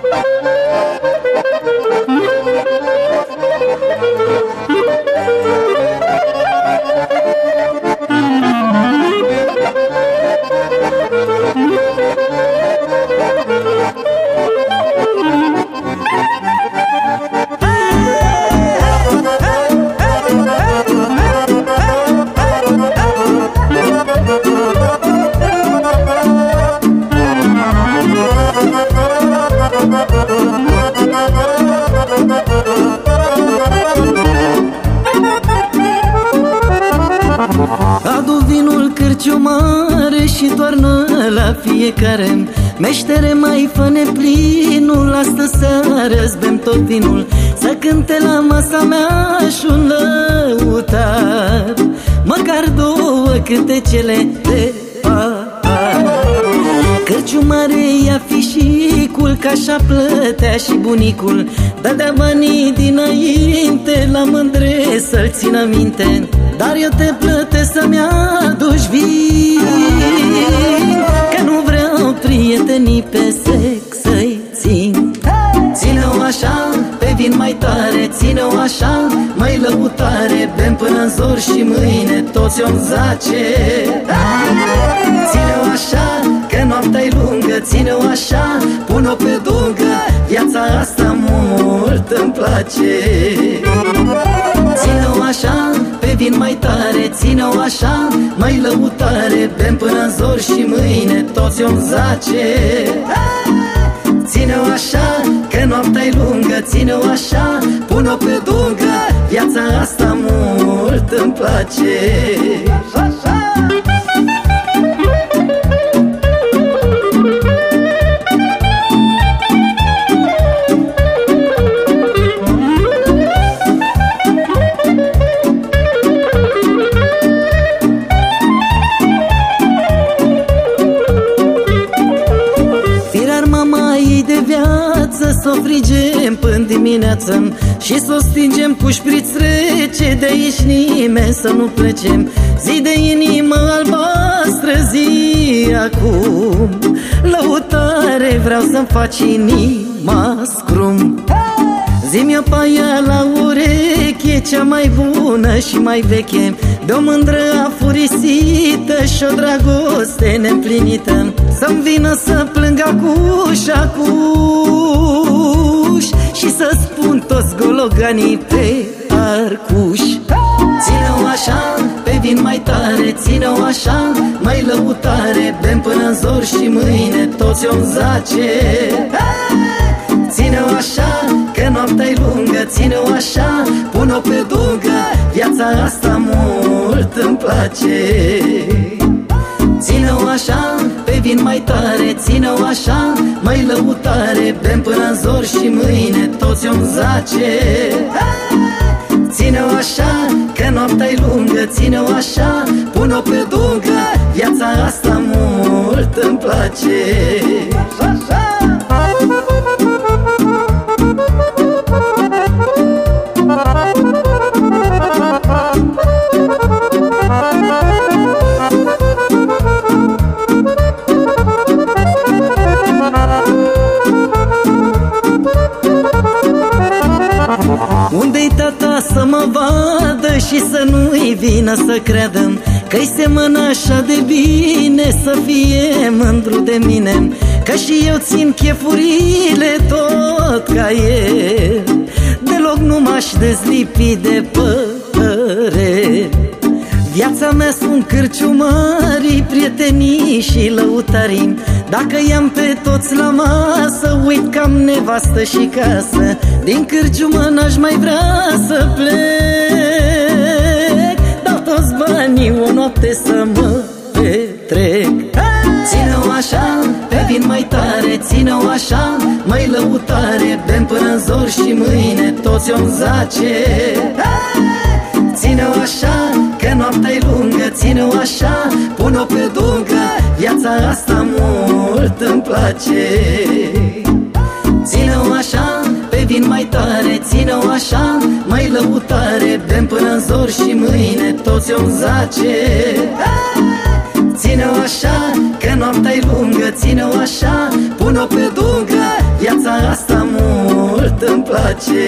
Música și toarnă la fiecare Meștere mai fă plinul Astă seară bem tot vinul Să cânte la masa mea și un lăutar. Măcar două cântecele de Cărciumare ia fișicul Ca așa plătea și bunicul Dădea banii dinainte La mândre să-l țină minte Dar eu te plătesc să-mi aduci vin. Că nu vreau prietenii pe sex să-i țin. Ține-o așa, pe vin mai tare Ține-o așa, mai lăutare Bem până în zor și mâine toți om zace. Ține-o așa, că noaptea-i lungă Ține-o așa, pun-o pe dungă Viața asta mult îmi place. Ține-o așa, pe vin mai tare Ține-o așa, mai lăutare Bem până în zor și mâine toți om zace. Ține-o așa, că noaptea-i lungă Ține-o așa, pun-o pe dungă Viața asta mult îmi place o frigem până dimineață Și să o stingem cu șpriț rece. De aici nimeni să nu plecem Zi de inimă albastră zi acum. Lăutare vreau să-mi faci inima scrum. Zi-mi o paia la ureche Cea mai bună și mai veche. De o mândră afurisită Și o dragoste neîmplinită Să-mi vină să plâng acuș, acuș Și să spun toți gologanii pe arcuș. Ține-o așa, pe vin mai tare Ține-o așa, mai lăutare Bem până în zor și mâine toți om zace. Ține-o așa, că noaptea-i lungă Ține-o așa, pun-o pe dungă Viața asta mult îmi place. Ține-o așa, pe vin mai tare Ține-o așa, mai lăutare Bem până în zor și mâine toți om zace. Ține-o așa, că noaptea-i lungă Ține-o așa, pun-o pe dungă Viața asta mult îmi place Unde-i tata să mă vadă și să nu-i vină să creadă Că-i semănă așa de bine să fie mândru de mine. Că și eu țin chefurile tot ca el Deloc nu m-aș dezlipi de părere Viața mea sunt cârciumari, prietenii și lăutarii. Dacă i-am pe toți la masă, uit cam nevastă și casă Din cârciumă n-aș mai vrea să plec Dau toți banii o noapte să mă petrec. Ține-o așa, pe vin mai tare Ține-o așa, mai lăutare Bem până în zor și mâine toți om zace. Ține-o așa, că noaptea-i lungă Ține-o așa, pun-o pe dungă Viața asta mult îmi place. Ține-o așa, pe vin mai tare Ține-o așa, mai lăutare Bem până în zor și mâine toți om zace. Ține-o așa, că noaptea-i lungă Ține-o așa, pun-o pe dungă Viața asta mult îmi place